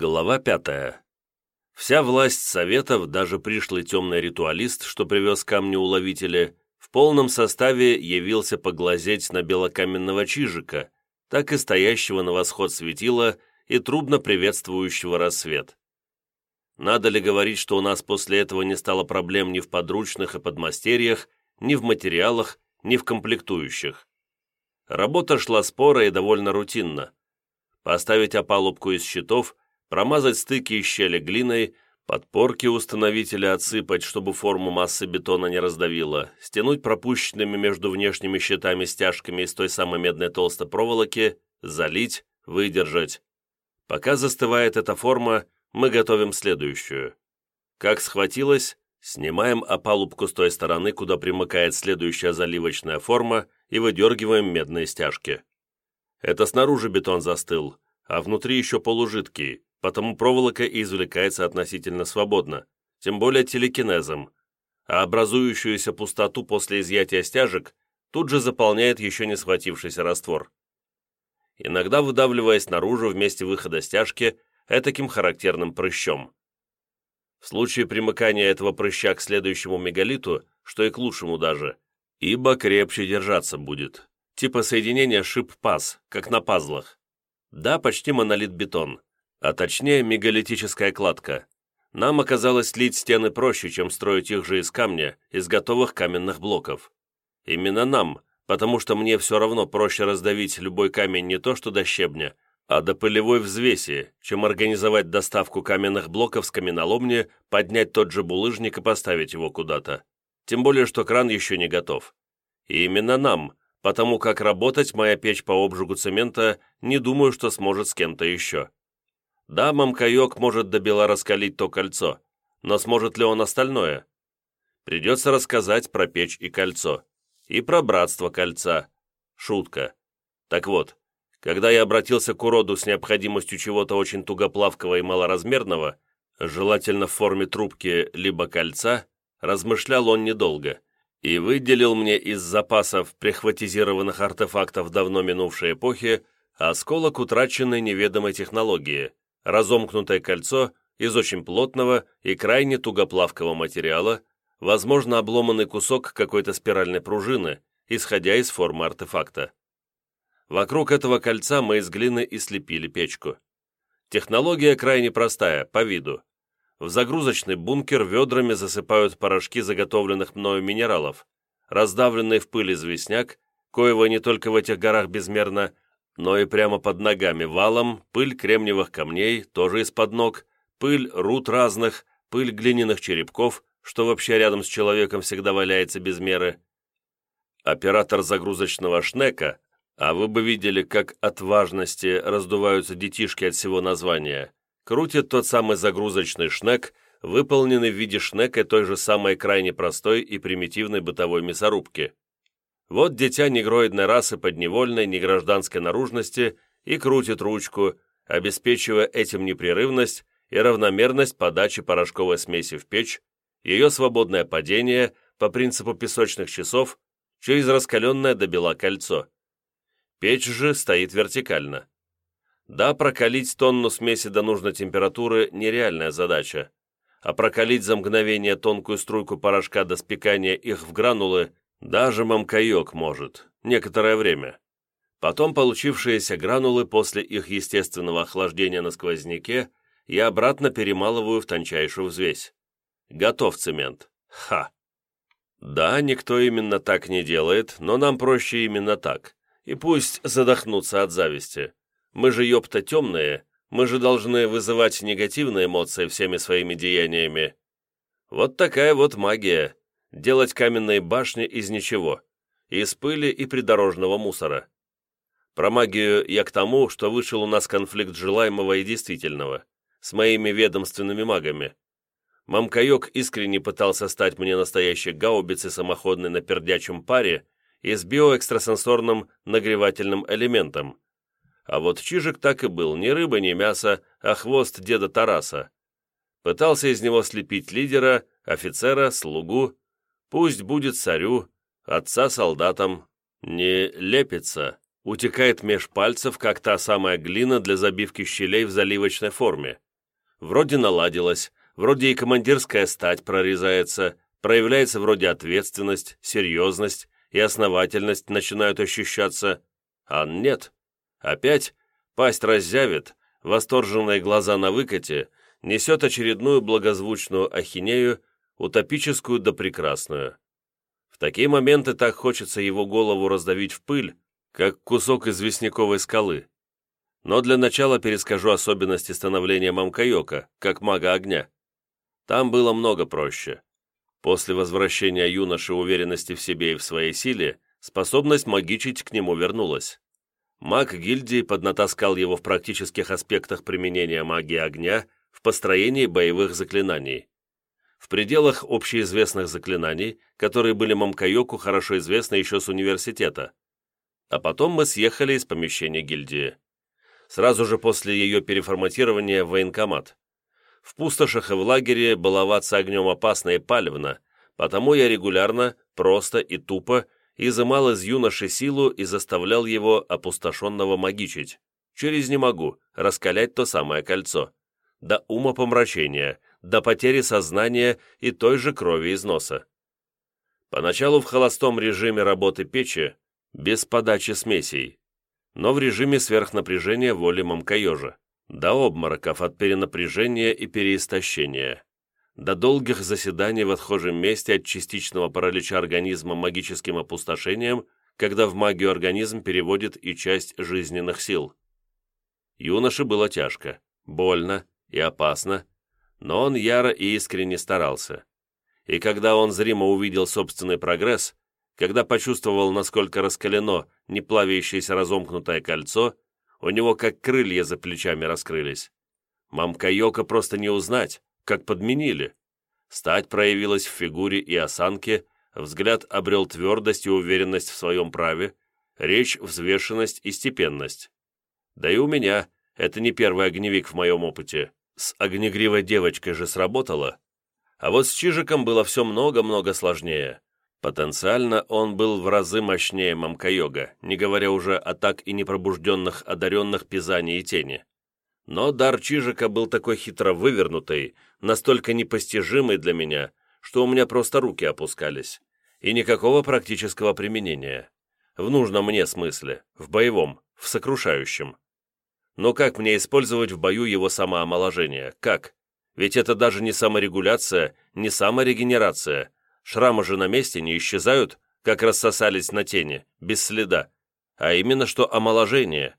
Глава пятая. Вся власть Советов, даже пришлый темный ритуалист, что привез камни-уловители, в полном составе явился поглазеть на белокаменного чижика, так и стоящего на восход светила и трудно приветствующего рассвет. Надо ли говорить, что у нас после этого не стало проблем ни в подручных и подмастерьях, ни в материалах, ни в комплектующих? Работа шла спора и довольно рутинно. Поставить опалубку из щитов – промазать стыки и щели глиной, подпорки установителя отсыпать, чтобы форму массы бетона не раздавило, стянуть пропущенными между внешними щитами стяжками из той самой медной толстой проволоки, залить, выдержать. Пока застывает эта форма, мы готовим следующую. Как схватилось, снимаем опалубку с той стороны, куда примыкает следующая заливочная форма, и выдергиваем медные стяжки. Это снаружи бетон застыл, а внутри еще полужидкий, потому проволока извлекается относительно свободно, тем более телекинезом, а образующуюся пустоту после изъятия стяжек тут же заполняет еще не схватившийся раствор. Иногда выдавливаясь наружу вместе выхода стяжки этаким характерным прыщом. В случае примыкания этого прыща к следующему мегалиту, что и к лучшему даже, ибо крепче держаться будет, типа соединения шип-паз, как на пазлах. Да, почти монолит-бетон, а точнее мегалитическая кладка. Нам оказалось лить стены проще, чем строить их же из камня, из готовых каменных блоков. Именно нам, потому что мне все равно проще раздавить любой камень не то что до щебня, а до пылевой взвеси, чем организовать доставку каменных блоков с каменоломни, поднять тот же булыжник и поставить его куда-то. Тем более, что кран еще не готов. И именно нам, потому как работать моя печь по обжигу цемента не думаю, что сможет с кем-то еще. Да, мамкаек может до бела раскалить то кольцо, но сможет ли он остальное? Придется рассказать про печь и кольцо. И про братство кольца. Шутка. Так вот, когда я обратился к уроду с необходимостью чего-то очень тугоплавкого и малоразмерного, желательно в форме трубки либо кольца, размышлял он недолго и выделил мне из запасов прихватизированных артефактов давно минувшей эпохи осколок утраченной неведомой технологии, разомкнутое кольцо из очень плотного и крайне тугоплавкого материала, возможно, обломанный кусок какой-то спиральной пружины, исходя из формы артефакта. Вокруг этого кольца мы из глины и слепили печку. Технология крайне простая, по виду. В загрузочный бункер ведрами засыпают порошки заготовленных мною минералов, раздавленный в пыль известняк, коего не только в этих горах безмерно, но и прямо под ногами валом пыль кремниевых камней, тоже из-под ног, пыль руд разных, пыль глиняных черепков, что вообще рядом с человеком всегда валяется без меры. Оператор загрузочного шнека, а вы бы видели, как от важности раздуваются детишки от всего названия, крутит тот самый загрузочный шнек, выполненный в виде шнека той же самой крайне простой и примитивной бытовой мясорубки. Вот дитя негроидной расы подневольной, негражданской наружности и крутит ручку, обеспечивая этим непрерывность и равномерность подачи порошковой смеси в печь, ее свободное падение по принципу песочных часов через раскаленное до бела кольцо. Печь же стоит вертикально. Да, прокалить тонну смеси до нужной температуры – нереальная задача, а прокалить за мгновение тонкую струйку порошка до спекания их в гранулы даже мамкаек может, некоторое время. Потом получившиеся гранулы после их естественного охлаждения на сквозняке я обратно перемалываю в тончайшую взвесь. Готов цемент. Ха! Да, никто именно так не делает, но нам проще именно так. И пусть задохнутся от зависти. Мы же, ёпта, темные, мы же должны вызывать негативные эмоции всеми своими деяниями. Вот такая вот магия делать каменные башни из ничего, из пыли и придорожного мусора. Про магию я к тому, что вышел у нас конфликт желаемого и действительного, с моими ведомственными магами. Мамкаек искренне пытался стать мне настоящей гаубицей самоходной на пердячем паре и с биоэкстрасенсорным нагревательным элементом. А вот Чижик так и был, ни рыба, ни мясо, а хвост деда Тараса. Пытался из него слепить лидера, офицера, слугу, Пусть будет царю, отца солдатам, не лепится, утекает меж пальцев, как та самая глина для забивки щелей в заливочной форме, Вроде наладилось, вроде и командирская стать прорезается, проявляется вроде ответственность, серьезность и основательность начинают ощущаться, а нет. Опять пасть раззявит, восторженные глаза на выкате, несет очередную благозвучную ахинею, утопическую да прекрасную. В такие моменты так хочется его голову раздавить в пыль, как кусок известняковой скалы. Но для начала перескажу особенности становления Мамкайока, как мага огня. Там было много проще. После возвращения юноши уверенности в себе и в своей силе, способность магичить к нему вернулась. Маг гильдии поднатаскал его в практических аспектах применения магии огня в построении боевых заклинаний. В пределах общеизвестных заклинаний, которые были Мамкайоку хорошо известны еще с университета. А потом мы съехали из помещения гильдии. Сразу же после ее переформатирования в военкомат. В пустошах и в лагере баловаться огнем опасно и палевно, потому я регулярно, просто и тупо изымал из юноши силу и заставлял его опустошенного магичить. Через «не могу» раскалять то самое кольцо. До ума помрачения, до потери сознания и той же крови из носа. Поначалу в холостом режиме работы печи, без подачи смесей, но в режиме сверхнапряжения воли мамкаежа до обмороков от перенапряжения и переистощения, до долгих заседаний в отхожем месте от частичного паралича организма магическим опустошением, когда в магию организм переводит и часть жизненных сил. Юноше было тяжко, больно и опасно, но он яро и искренне старался. И когда он зримо увидел собственный прогресс, когда почувствовал, насколько раскалено неплавящееся разомкнутое кольцо, у него как крылья за плечами раскрылись. Мамка Йока просто не узнать, как подменили. Стать проявилась в фигуре и осанке, взгляд обрел твердость и уверенность в своем праве, речь — взвешенность и степенность. Да и у меня это не первый огневик в моем опыте. С огнегривой девочкой же сработало. А вот с Чижиком было все много-много сложнее. Потенциально он был в разы мощнее Мамкайога, не говоря уже о так и непробужденных одаренных Пизани и Тени. Но дар Чижика был такой хитро вывернутый, настолько непостижимый для меня, что у меня просто руки опускались. И никакого практического применения. В нужном мне смысле, в боевом, в сокрушающем. Но как мне использовать в бою его самоомоложение? Как? Ведь это даже не саморегуляция, не саморегенерация, Шрамы же на месте не исчезают, как рассосались на тени, без следа, а именно что омоложение.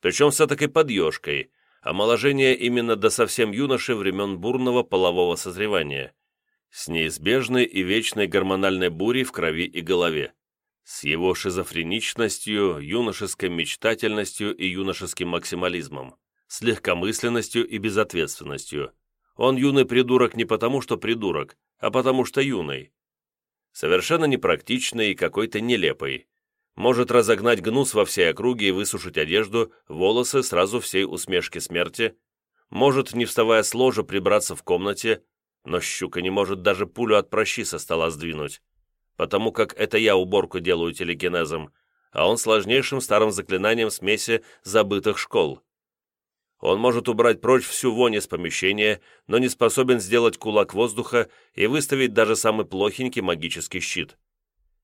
Причем с такой подъежкой. Омоложение именно до совсем юноши времен бурного полового созревания. С неизбежной и вечной гормональной бурей в крови и голове. С его шизофреничностью, юношеской мечтательностью и юношеским максимализмом. С легкомысленностью и безответственностью. Он юный придурок не потому, что придурок, а потому что юный совершенно непрактичный и какой-то нелепый. Может разогнать гнус во всей округе и высушить одежду, волосы сразу всей усмешки смерти. Может, не вставая с ложа, прибраться в комнате, но щука не может даже пулю от прощи со стола сдвинуть, потому как это я уборку делаю телекинезом, а он сложнейшим старым заклинанием смеси забытых школ. Он может убрать прочь всю вонь из помещения, но не способен сделать кулак воздуха и выставить даже самый плохенький магический щит.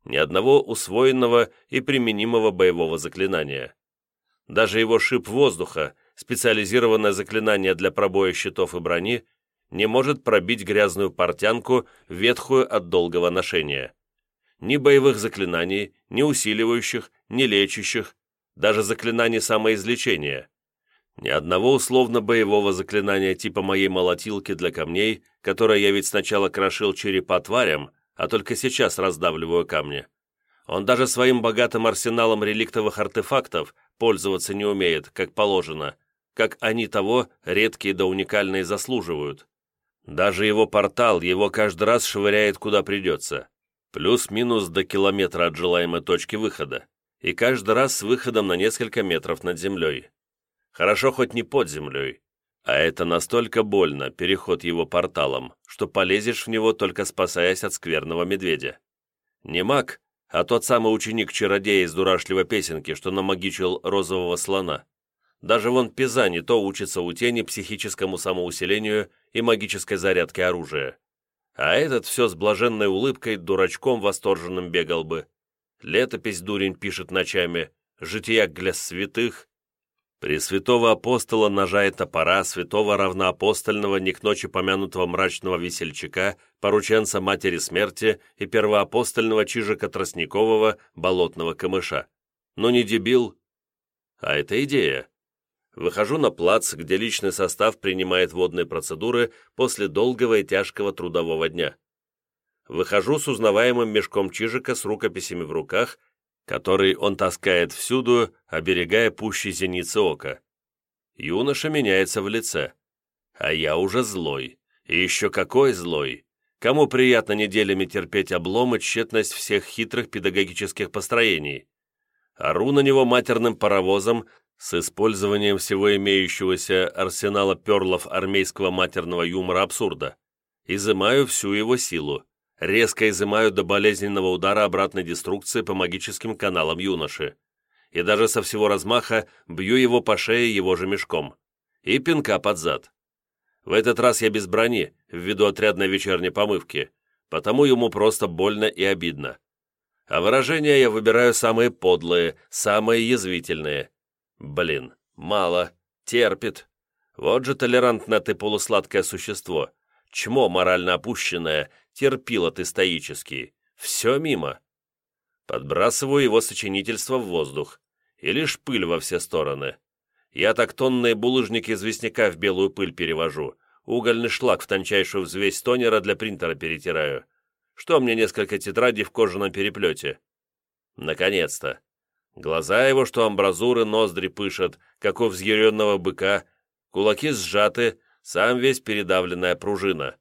Ни одного усвоенного и применимого боевого заклинания. Даже его шип воздуха, специализированное заклинание для пробоя щитов и брони, не может пробить грязную портянку, ветхую от долгого ношения. Ни боевых заклинаний, ни усиливающих, ни лечащих, даже заклинаний самоизлечения – ни одного условно-боевого заклинания типа моей молотилки для камней, которое я ведь сначала крошил черепа тварям, а только сейчас раздавливаю камни. Он даже своим богатым арсеналом реликтовых артефактов пользоваться не умеет, как положено, как они того редкие да уникальные заслуживают. Даже его портал его каждый раз швыряет куда придется. Плюс-минус до километра от желаемой точки выхода. И каждый раз с выходом на несколько метров над землей. Хорошо хоть не под землей. А это настолько больно, переход его порталом, что полезешь в него, только спасаясь от скверного медведя. Не маг, а тот самый ученик-чародея из дурашливой песенки, что намагичил розового слона. Даже вон Пизани то учится у тени психическому самоусилению и магической зарядке оружия. А этот все с блаженной улыбкой дурачком восторженным бегал бы. Летопись дурень пишет ночами, жития для святых. Пресвятого апостола ножа и топора, святого равноапостольного, не к ночи помянутого мрачного весельчака, порученца матери смерти и первоапостольного чижика тростникового болотного камыша. Ну не дебил. А это идея. Выхожу на плац, где личный состав принимает водные процедуры после долгого и тяжкого трудового дня. Выхожу с узнаваемым мешком чижика с рукописями в руках, который он таскает всюду, оберегая пущей зеницы ока. Юноша меняется в лице. А я уже злой. И еще какой злой. Кому приятно неделями терпеть облом и тщетность всех хитрых педагогических построений. Ору на него матерным паровозом, с использованием всего имеющегося арсенала перлов армейского матерного юмора абсурда. Изымаю всю его силу. Резко изымаю до болезненного удара обратной деструкции по магическим каналам юноши. И даже со всего размаха бью его по шее его же мешком. И пинка под зад. В этот раз я без брони, ввиду отрядной вечерней помывки, потому ему просто больно и обидно. А выражения я выбираю самые подлые, самые язвительные – Блин, мало. Терпит. Вот же толерантное ты полусладкое существо. Чмо морально опущенное, терпило ты стоически. Все мимо. Подбрасываю его сочинительство в воздух. И лишь пыль во все стороны. Я так тонные булыжники известняка в белую пыль перевожу. Угольный шлак в тончайшую взвесь тонера для принтера перетираю. Что мне несколько тетрадей в кожаном переплете? Наконец-то. Глаза его, что амбразуры, ноздри пышат, как у взъяренного быка, кулаки сжаты, сам весь передавленная пружина.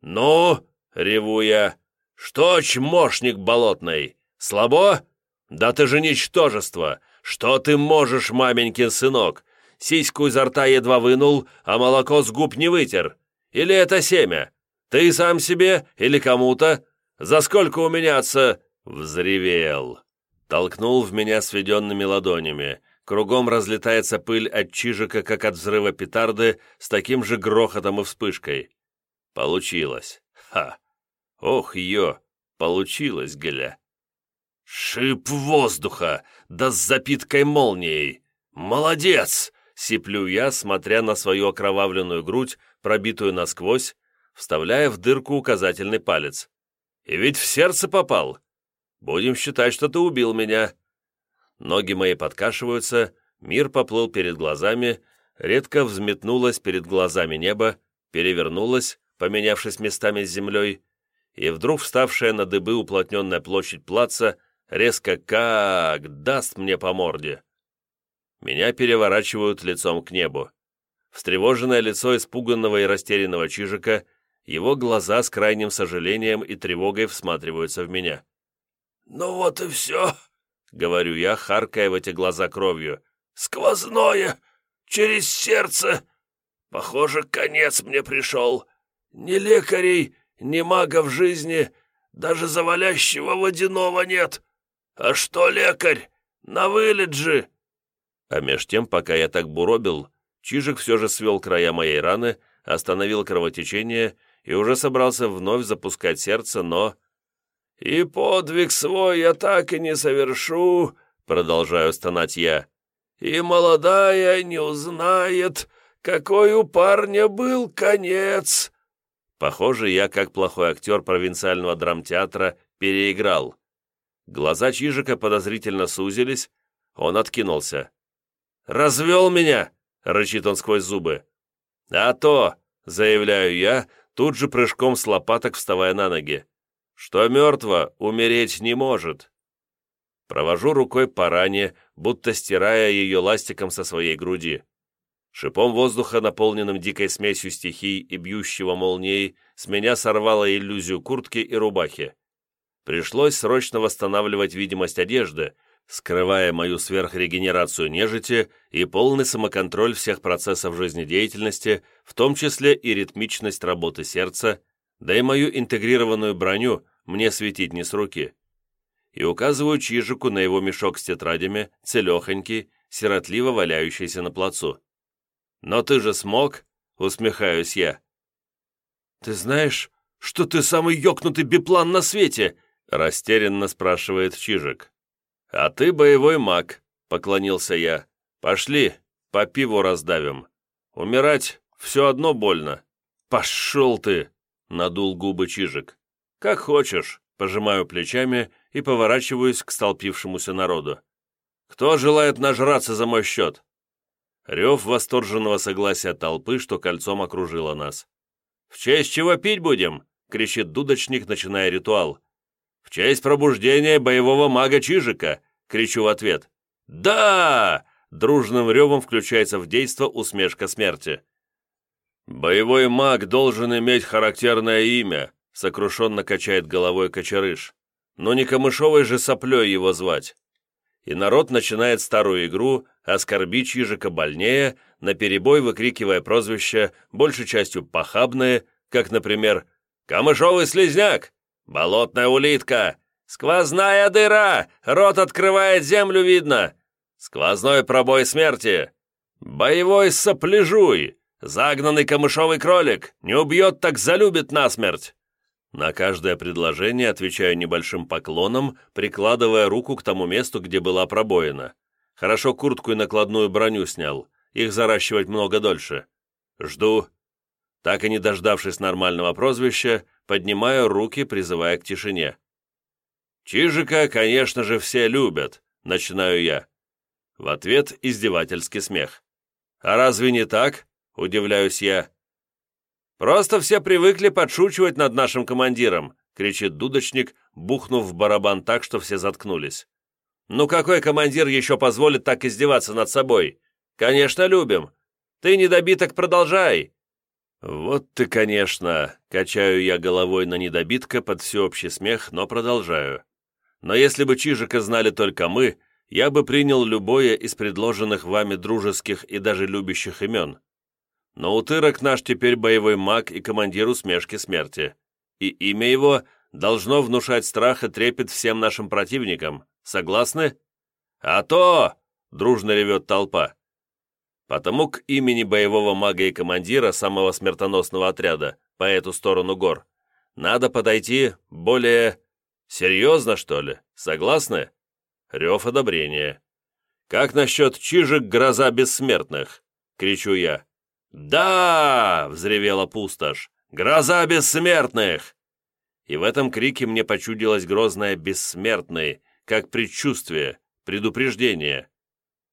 «Ну!» — реву я. «Что, чмошник болотный? Слабо? Да ты же ничтожество! Что ты можешь, маменькин сынок? Сиську изо рта едва вынул, а молоко с губ не вытер. Или это семя? Ты сам себе или кому-то? За сколько у меня отца?» Взревел. Толкнул в меня сведенными ладонями. Кругом разлетается пыль от чижика, как от взрыва петарды, с таким же грохотом и вспышкой. Получилось. Ха! Ох, ё! Получилось, гля! «Шип воздуха! Да с запиткой молнией! Молодец!» — сиплю я, смотря на свою окровавленную грудь, пробитую насквозь, вставляя в дырку указательный палец. «И ведь в сердце попал! Будем считать, что ты убил меня». Ноги мои подкашиваются, мир поплыл перед глазами, редко взметнулось перед глазами небо, перевернулось, поменявшись местами с землей, и вдруг вставшая на дыбы уплотненная площадь плаца резко как даст мне по морде. Меня переворачивают лицом к небу. Встревоженное лицо испуганного и растерянного Чижика, его глаза с крайним сожалением и тревогой всматриваются в меня. «Ну вот и все», — говорю я, харкая в эти глаза кровью. «Сквозное! Через сердце! Похоже, конец мне пришел. Ни лекарей, ни мага в жизни, даже завалящего водяного нет. А что лекарь? На вылет же!» А меж тем, пока я так буробил, Чижик все же свел края моей раны, остановил кровотечение и уже собрался вновь запускать сердце, но «И подвиг свой я так и не совершу», — продолжаю стонать я. «И молодая не узнает, какой у парня был конец». Похоже, я, как плохой актер провинциального драмтеатра, переиграл. Глаза Чижика подозрительно сузились, он откинулся. «Развел меня!» — рычит он сквозь зубы. «А то!» — заявляю я, тут же прыжком с лопаток вставая на ноги что мертво умереть не может. Провожу рукой по ране, будто стирая ее ластиком со своей груди. Шипом воздуха, наполненным дикой смесью стихий и бьющего молнией, с меня сорвало иллюзию куртки и рубахи. Пришлось срочно восстанавливать видимость одежды, скрывая мою сверхрегенерацию нежити и полный самоконтроль всех процессов жизнедеятельности, в том числе и ритмичность работы сердца, да и мою интегрированную броню мне светить не с руки. И указываю Чижику на его мешок с тетрадями, целехонький, сиротливо валяющейся на плацу. «Но ты же смог?» — усмехаюсь я. «Ты знаешь, что ты самый ёкнутый биплан на свете?» — растерянно спрашивает Чижик. «А ты боевой маг», — поклонился я. «Пошли, по пиву раздавим. Умирать все одно больно». «Пошел ты!» — надул губы Чижик. «Как хочешь», — пожимаю плечами и поворачиваюсь к столпившемуся народу. «Кто желает нажраться за мой счет?» Рев восторженного согласия толпы, что кольцом окружило нас. «В честь чего пить будем?» — кричит дудочник, начиная ритуал. «В честь пробуждения боевого мага Чижика!» — кричу в ответ. «Да!» — дружным ревом включается в действо усмешка смерти. «Боевой маг должен иметь характерное имя», — сокрушенно качает головой Кочерыш. «Но не камышовой же соплей его звать». И народ начинает старую игру «Оскорби Чижика больнее», наперебой выкрикивая прозвища, большей частью похабные, как, например, «Камышовый слезняк», «Болотная улитка», «Сквозная дыра! Рот открывает, землю видно!» «Сквозной пробой смерти!» «Боевой сопляжуй!» «Загнанный камышовый кролик! Не убьет, так залюбит насмерть!» На каждое предложение отвечаю небольшим поклоном, прикладывая руку к тому месту, где была пробоина. Хорошо куртку и накладную броню снял. Их заращивать много дольше. Жду. Так и не дождавшись нормального прозвища, поднимаю руки, призывая к тишине. «Чижика, конечно же, все любят», — начинаю я. В ответ издевательский смех. «А разве не так?» — удивляюсь я. «Просто все привыкли подшучивать над нашим командиром», — кричит дудочник, бухнув в барабан так, что все заткнулись. «Ну какой командир еще позволит так издеваться над собой? Конечно, любим. Ты недобиток продолжай!» «Вот ты, конечно!» — качаю я головой на недобитка под всеобщий смех, но продолжаю. Но если бы Чижика знали только мы, я бы принял любое из предложенных вами дружеских и даже любящих имен. Но Утырок наш теперь боевой маг и командир усмешки смерти. И имя его должно внушать страх и трепет всем нашим противникам. Согласны? А то! Дружно ревет толпа. Потому к имени боевого мага и командира самого смертоносного отряда по эту сторону гор надо подойти более Серьезно, что ли? Согласны? Рев одобрения. Как насчет чижик гроза бессмертных? Кричу я. Да! Взревела пустошь. Гроза бессмертных! И в этом крике мне почудилось грозное «бессмертный», как предчувствие, предупреждение.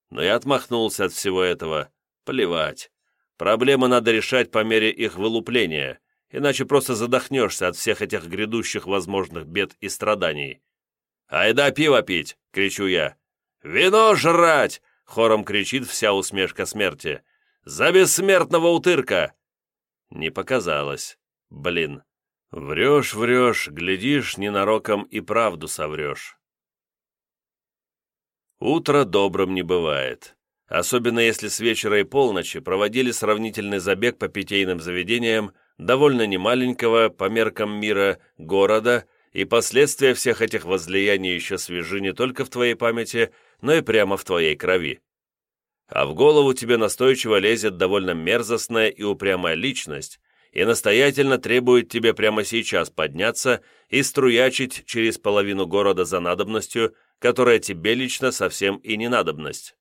Но я отмахнулся от всего этого. Плевать. Проблемы надо решать по мере их вылупления иначе просто задохнешься от всех этих грядущих возможных бед и страданий. «Айда пиво пить!» — кричу я. «Вино жрать!» — хором кричит вся усмешка смерти. «За бессмертного утырка!» Не показалось. Блин. Врешь, врешь, глядишь, ненароком и правду соврешь. Утро добрым не бывает. Особенно если с вечера и полночи проводили сравнительный забег по питейным заведениям довольно немаленького по меркам мира города, и последствия всех этих возлияний еще свежи не только в твоей памяти, но и прямо в твоей крови. А в голову тебе настойчиво лезет довольно мерзостная и упрямая личность, и настоятельно требует тебе прямо сейчас подняться и струячить через половину города за надобностью, которая тебе лично совсем и не надобность.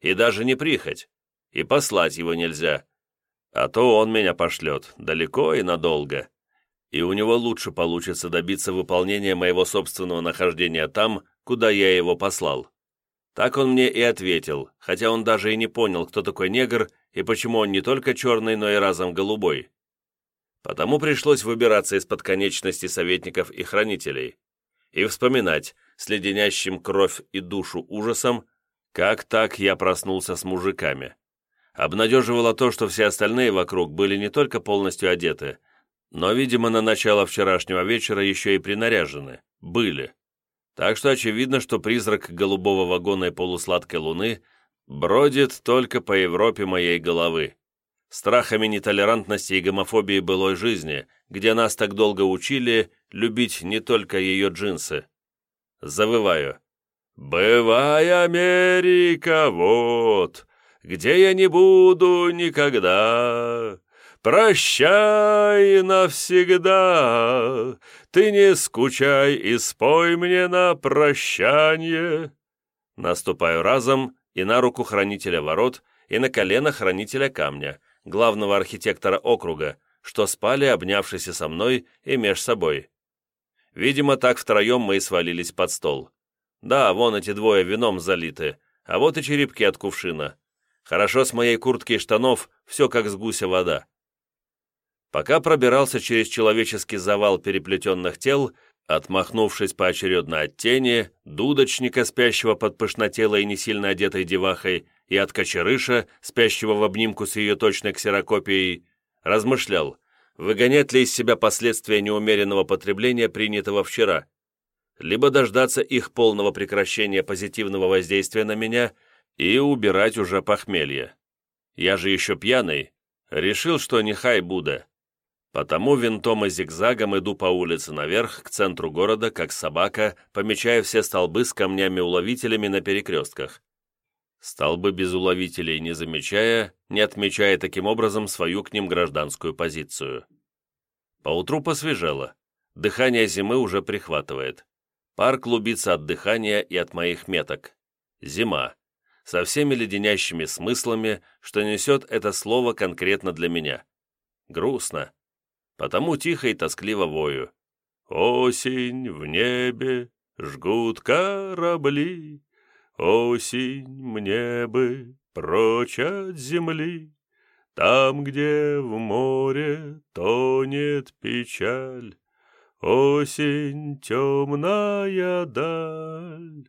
И даже не прихоть, и послать его нельзя, а то он меня пошлет, далеко и надолго. И у него лучше получится добиться выполнения моего собственного нахождения там, куда я его послал. Так он мне и ответил, хотя он даже и не понял, кто такой негр и почему он не только черный, но и разом голубой. Потому пришлось выбираться из-под конечностей советников и хранителей и вспоминать с леденящим кровь и душу ужасом, как так я проснулся с мужиками. Обнадеживало то, что все остальные вокруг были не только полностью одеты, но, видимо, на начало вчерашнего вечера еще и принаряжены. Были. Так что очевидно, что призрак голубого вагона и полусладкой луны бродит только по Европе моей головы. Страхами нетолерантности и гомофобии былой жизни, где нас так долго учили любить не только ее джинсы. Завываю. «Бывай, Америка, вот, где я не буду никогда. Прощай навсегда, ты не скучай и спой мне на прощание». Наступаю разом и на руку хранителя ворот, и на колено хранителя камня, главного архитектора округа, что спали, обнявшись со мной и меж собой. Видимо, так втроем мы и свалились под стол. Да, вон эти двое вином залиты, а вот и черепки от кувшина. Хорошо с моей куртки и штанов, все как с гуся вода. Пока пробирался через человеческий завал переплетенных тел, отмахнувшись поочередно от тени, дудочника, спящего под пышнотелой и не сильно одетой девахой, и от кочерыша, спящего в обнимку с ее точной ксерокопией, размышлял, выгонять ли из себя последствия неумеренного потребления, принятого вчера, либо дождаться их полного прекращения позитивного воздействия на меня и убирать уже похмелье. Я же еще пьяный, решил, что не хай Будда. Потому винтом и зигзагом иду по улице наверх, к центру города, как собака, помечая все столбы с камнями-уловителями на перекрестках. Столбы без уловителей не замечая, не отмечая таким образом свою к ним гражданскую позицию. Поутру посвежело. Дыхание зимы уже прихватывает. Пар клубится от дыхания и от моих меток. Зима. Со всеми леденящими смыслами, что несет это слово конкретно для меня. Грустно. Потому тихо и тоскливо вою. «Осень в небе, жгут корабли, Осень мне бы прочь от земли, Там, где в море тонет печаль, Осень темная даль.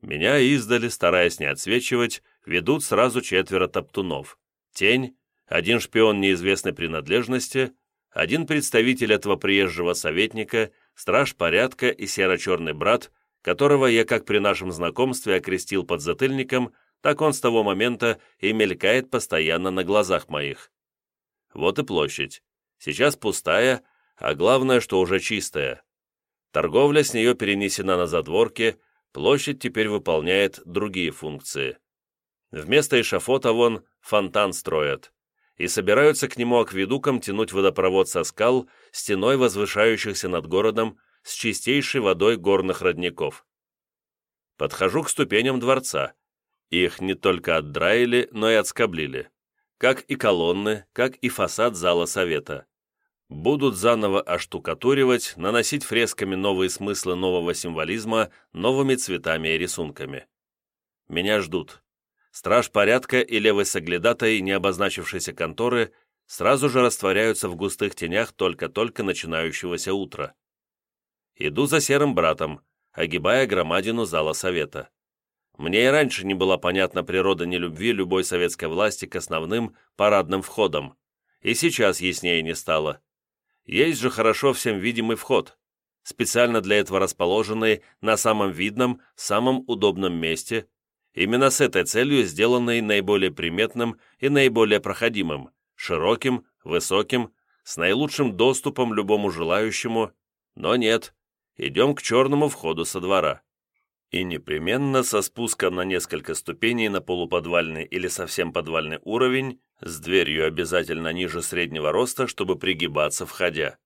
Меня издали, стараясь не отсвечивать, ведут сразу четверо топтунов. Тень, один шпион неизвестной принадлежности, один представитель этого приезжего советника, страж порядка и серо-черный брат — которого я как при нашем знакомстве окрестил подзатыльником, так он с того момента и мелькает постоянно на глазах моих. Вот и площадь. Сейчас пустая, а главное, что уже чистая. Торговля с нее перенесена на задворки, площадь теперь выполняет другие функции. Вместо эшафота вон фонтан строят и собираются к нему акведуком тянуть водопровод со скал, стеной возвышающихся над городом, с чистейшей водой горных родников. Подхожу к ступеням дворца. Их не только отдраили, но и отскоблили. Как и колонны, как и фасад зала совета. Будут заново оштукатуривать, наносить фресками новые смыслы нового символизма, новыми цветами и рисунками. Меня ждут. Страж порядка и левый соглядатай, не обозначившейся конторы, сразу же растворяются в густых тенях только-только начинающегося утра. Иду за серым братом, огибая громадину зала совета. Мне и раньше не была понятна природа нелюбви любой советской власти к основным парадным входам, и сейчас яснее не стало. Есть же хорошо всем видимый вход, специально для этого расположенный на самом видном, самом удобном месте, именно с этой целью сделанный наиболее приметным и наиболее проходимым, широким, высоким, с наилучшим доступом любому желающему, но нет, идем к черному входу со двора. И непременно со спуском на несколько ступеней на полуподвальный или совсем подвальный уровень, с дверью обязательно ниже среднего роста, чтобы пригибаться, входя.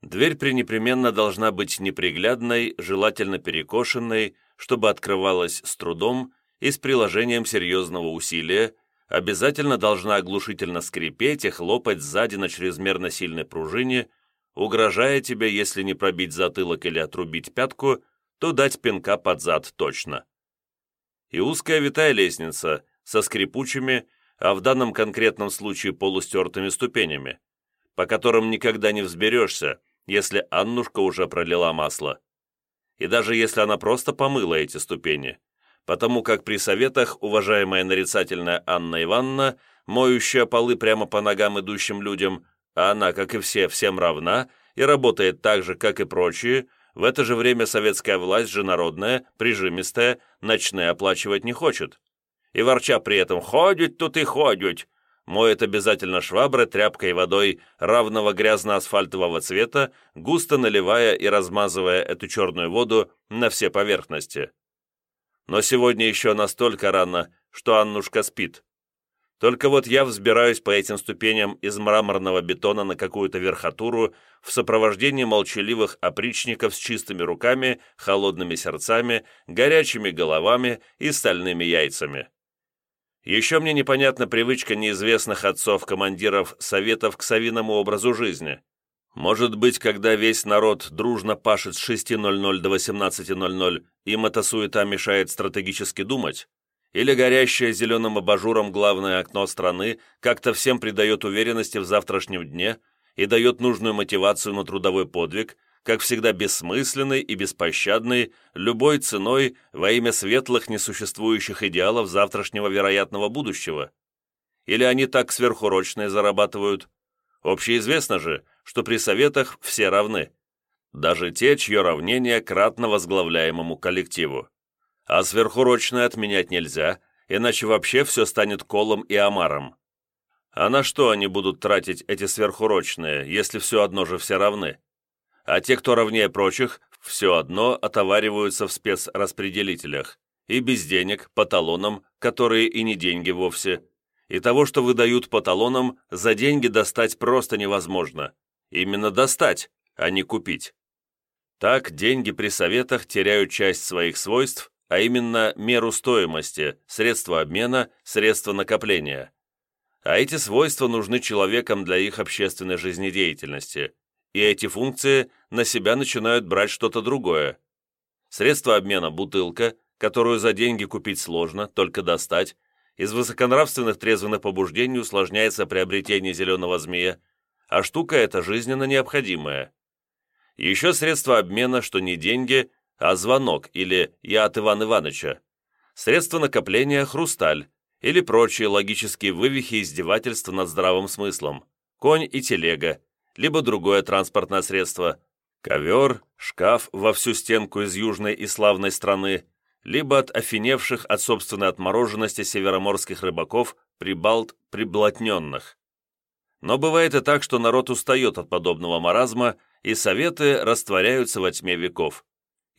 Дверь пренепременно должна быть неприглядной, желательно перекошенной, чтобы открывалась с трудом и с приложением серьезного усилия, обязательно должна оглушительно скрипеть и хлопать сзади на чрезмерно сильной пружине, угрожая тебе, если не пробить затылок или отрубить пятку, то дать пинка под зад точно. И узкая витая лестница со скрипучими, а в данном конкретном случае полустертыми ступенями, по которым никогда не взберешься, если Аннушка уже пролила масло. И даже если она просто помыла эти ступени, потому как при советах уважаемая нарицательная Анна Ивановна, моющая полы прямо по ногам идущим людям, а она, как и все, всем равна и работает так же, как и прочие, в это же время советская власть же народная, прижимистая, ночные оплачивать не хочет. И ворча при этом «ходить тут и ходить», моет обязательно швабры тряпкой водой равного грязно-асфальтового цвета, густо наливая и размазывая эту черную воду на все поверхности. Но сегодня еще настолько рано, что Аннушка спит. Только вот я взбираюсь по этим ступеням из мраморного бетона на какую-то верхотуру в сопровождении молчаливых опричников с чистыми руками, холодными сердцами, горячими головами и стальными яйцами. Еще мне непонятна привычка неизвестных отцов-командиров советов к совиному образу жизни. Может быть, когда весь народ дружно пашет с 6.00 до 18.00, им эта суета мешает стратегически думать? или горящее зеленым абажуром главное окно страны как-то всем придает уверенности в завтрашнем дне и дает нужную мотивацию на трудовой подвиг, как всегда бессмысленный и беспощадный, любой ценой во имя светлых несуществующих идеалов завтрашнего вероятного будущего. Или они так сверхурочные зарабатывают? Общеизвестно же, что при советах все равны, даже те, чье равнение кратно возглавляемому коллективу а сверхурочное отменять нельзя, иначе вообще все станет колом и омаром. А на что они будут тратить эти сверхурочные, если все одно же все равны? А те, кто равнее прочих, все одно отовариваются в спецраспределителях, и без денег, по талонам, которые и не деньги вовсе. И того, что выдают по талонам, за деньги достать просто невозможно. Именно достать, а не купить. Так деньги при советах теряют часть своих свойств а именно меру стоимости, средства обмена, средства накопления. А эти свойства нужны человекам для их общественной жизнедеятельности, и эти функции на себя начинают брать что-то другое. Средства обмена – бутылка, которую за деньги купить сложно, только достать, из высоконравственных трезвенных побуждений усложняется приобретение зеленого змея, а штука эта жизненно необходимая. Еще средства обмена, что не деньги, а звонок или «я от Ивана Ивановича», средства накопления «хрусталь» или прочие логические вывихи издевательства над здравым смыслом, конь и телега, либо другое транспортное средство, ковер, шкаф во всю стенку из южной и славной страны, либо от офиневших от собственной отмороженности североморских рыбаков прибалт приблотненных. Но бывает и так, что народ устает от подобного маразма, и советы растворяются во тьме веков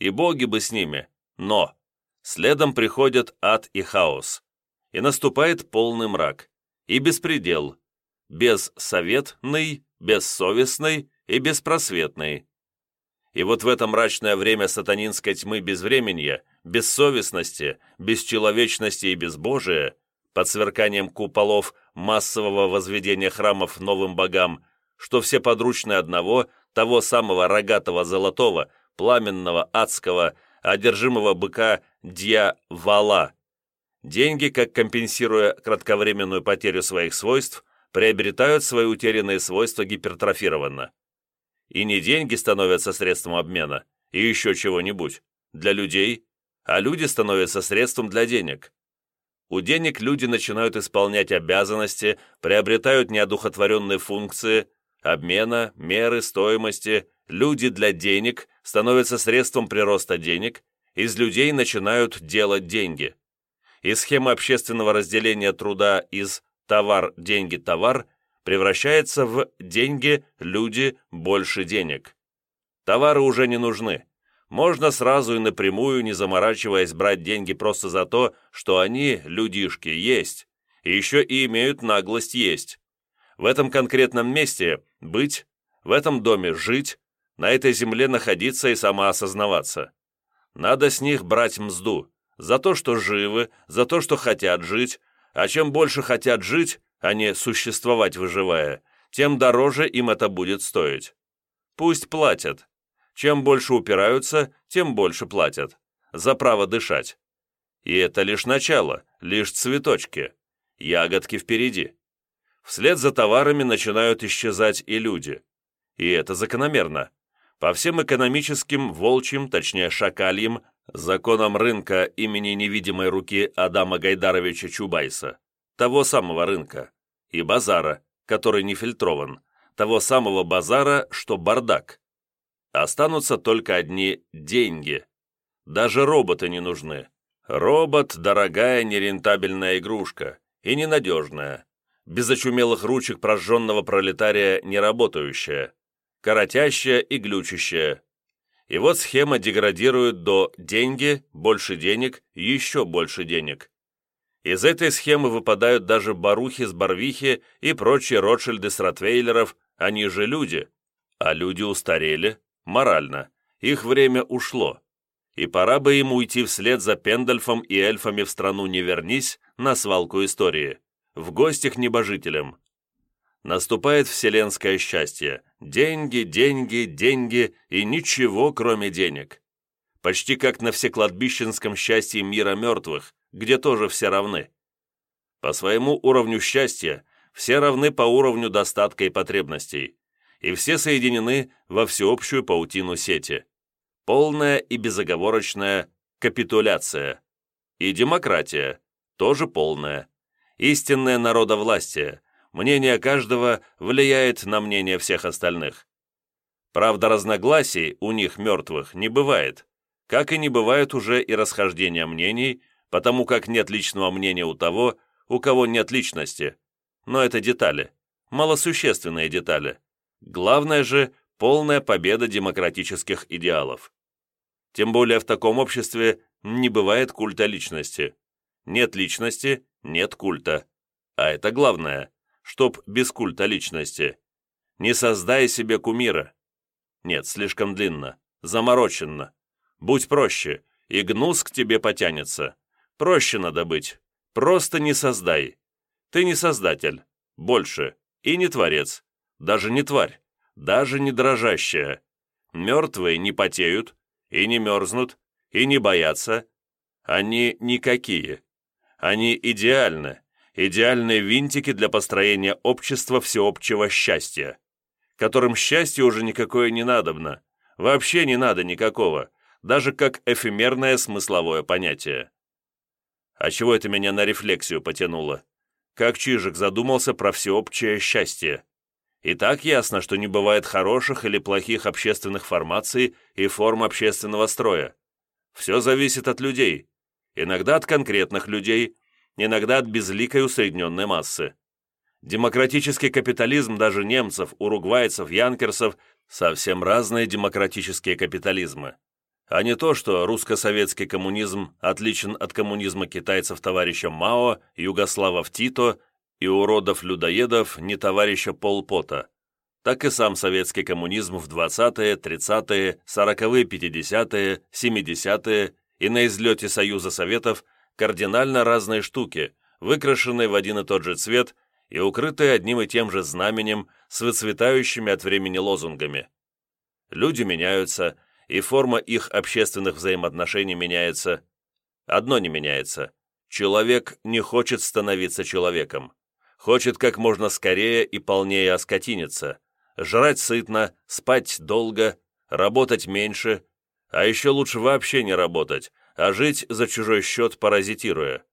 и боги бы с ними, но следом приходят ад и хаос, и наступает полный мрак, и беспредел, бессоветный, бессовестный и беспросветный. И вот в это мрачное время сатанинской тьмы безвременья, бессовестности, бесчеловечности и безбожия, под сверканием куполов массового возведения храмов новым богам, что все подручные одного, того самого рогатого золотого, пламенного, адского, одержимого быка дьявола. Деньги, как компенсируя кратковременную потерю своих свойств, приобретают свои утерянные свойства гипертрофированно. И не деньги становятся средством обмена, и еще чего-нибудь, для людей, а люди становятся средством для денег. У денег люди начинают исполнять обязанности, приобретают неодухотворенные функции, обмена, меры, стоимости, люди для денег становятся средством прироста денег, из людей начинают делать деньги. И схема общественного разделения труда из «товар, деньги, товар» превращается в «деньги, люди, больше денег». Товары уже не нужны. Можно сразу и напрямую, не заморачиваясь, брать деньги просто за то, что они, людишки, есть, и еще и имеют наглость есть. В этом конкретном месте быть, в этом доме жить, на этой земле находиться и самоосознаваться. Надо с них брать мзду, за то, что живы, за то, что хотят жить, а чем больше хотят жить, а не существовать выживая, тем дороже им это будет стоить. Пусть платят. Чем больше упираются, тем больше платят. За право дышать. И это лишь начало, лишь цветочки. Ягодки впереди. Вслед за товарами начинают исчезать и люди. И это закономерно. По всем экономическим, волчьим, точнее шакальим, законам рынка имени невидимой руки Адама Гайдаровича Чубайса, того самого рынка, и базара, который не фильтрован, того самого базара, что бардак. Останутся только одни деньги. Даже роботы не нужны. Робот – дорогая нерентабельная игрушка и ненадежная, без очумелых ручек прожженного пролетария не работающая коротящая и глючащая. И вот схема деградирует до «деньги», «больше денег», «еще больше денег». Из этой схемы выпадают даже барухи с Барвихи и прочие Ротшильды с Ротвейлеров, они же люди. А люди устарели, морально, их время ушло. И пора бы им уйти вслед за Пендальфом и эльфами в страну «Не вернись» на свалку истории, в гости к небожителям. Наступает вселенское счастье. Деньги, деньги, деньги и ничего, кроме денег. Почти как на всекладбищенском счастье мира мертвых, где тоже все равны. По своему уровню счастья все равны по уровню достатка и потребностей, и все соединены во всеобщую паутину сети. Полная и безоговорочная капитуляция. И демократия, тоже полная. Истинное народовластие, мнение каждого влияет на мнение всех остальных. Правда, разногласий у них, мертвых, не бывает, как и не бывает уже и расхождения мнений, потому как нет личного мнения у того, у кого нет личности. Но это детали, малосущественные детали. Главное же – полная победа демократических идеалов. Тем более в таком обществе не бывает культа личности. Нет личности – нет культа. А это главное, чтоб без культа личности. Не создай себе кумира. Нет, слишком длинно, замороченно. Будь проще, и гнус к тебе потянется. Проще надо быть. Просто не создай. Ты не создатель. Больше. И не творец. Даже не тварь. Даже не дрожащая. Мертвые не потеют, и не мерзнут, и не боятся. Они никакие. Они идеальны. Идеальные винтики для построения общества всеобщего счастья, которым счастье уже никакое не надобно. Вообще не надо никакого, даже как эфемерное смысловое понятие. А чего это меня на рефлексию потянуло? Как Чижик задумался про всеобщее счастье. И так ясно, что не бывает хороших или плохих общественных формаций и форм общественного строя. Все зависит от людей. Иногда от конкретных людей, иногда от безликой усредненной массы. Демократический капитализм даже немцев, уругвайцев, янкерсов – совсем разные демократические капитализмы а не то, что русско-советский коммунизм отличен от коммунизма китайцев товарища Мао, югославов Тито и уродов-людоедов не товарища Пол Пота. Так и сам советский коммунизм в 20-е, 30-е, 40-е, 50-е, 70-е и на излете Союза Советов кардинально разные штуки, выкрашенные в один и тот же цвет и укрытые одним и тем же знаменем с выцветающими от времени лозунгами. Люди меняются, и форма их общественных взаимоотношений меняется. Одно не меняется. Человек не хочет становиться человеком. Хочет как можно скорее и полнее оскотиниться. Жрать сытно, спать долго, работать меньше, а еще лучше вообще не работать, а жить за чужой счет паразитируя.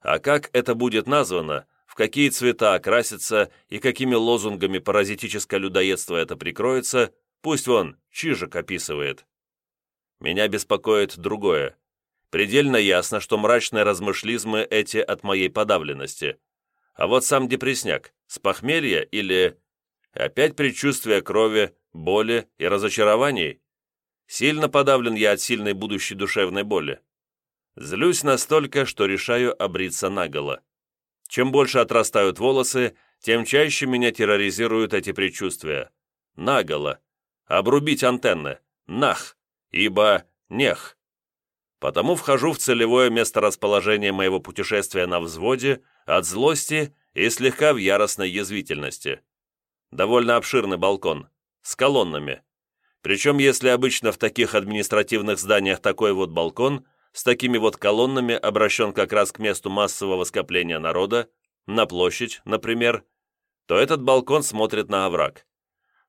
А как это будет названо, в какие цвета окрасится и какими лозунгами паразитическое людоедство это прикроется, Пусть вон, Чижик описывает. Меня беспокоит другое. Предельно ясно, что мрачные размышлизмы эти от моей подавленности. А вот сам депресняк, с похмелья или... Опять предчувствие крови, боли и разочарований? Сильно подавлен я от сильной будущей душевной боли. Злюсь настолько, что решаю обриться наголо. Чем больше отрастают волосы, тем чаще меня терроризируют эти предчувствия. Наголо обрубить антенны, нах, ибо нех. Потому вхожу в целевое месторасположение моего путешествия на взводе от злости и слегка в яростной язвительности. Довольно обширный балкон, с колоннами. Причем, если обычно в таких административных зданиях такой вот балкон, с такими вот колоннами обращен как раз к месту массового скопления народа, на площадь, например, то этот балкон смотрит на овраг.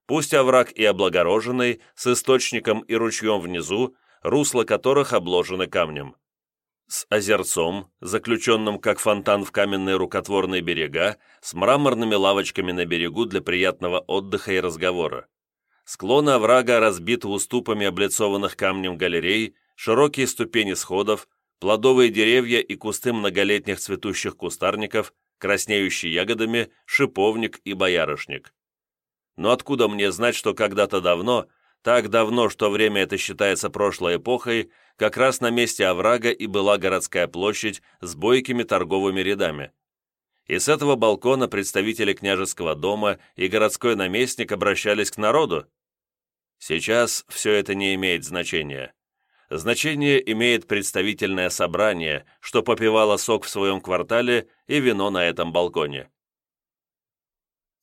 Пусть овраг и облагороженный, с источником и ручьем внизу, русло которых обложены камнем. С озерцом, заключенным как фонтан в каменные рукотворные берега, с мраморными лавочками на берегу для приятного отдыха и разговора. Склоны оврага разбиты уступами облицованных камнем галерей, широкие ступени сходов, плодовые деревья и кусты многолетних цветущих кустарников, краснеющие ягодами, шиповник и боярышник. Но откуда мне знать, что когда-то давно Так давно, что время это считается прошлой эпохой, как раз на месте оврага и была городская площадь с бойкими торговыми рядами. И с этого балкона представители княжеского дома и городской наместник обращались к народу. Сейчас все это не имеет значения. Значение имеет представительное собрание, что попивало сок в своем квартале и вино на этом балконе.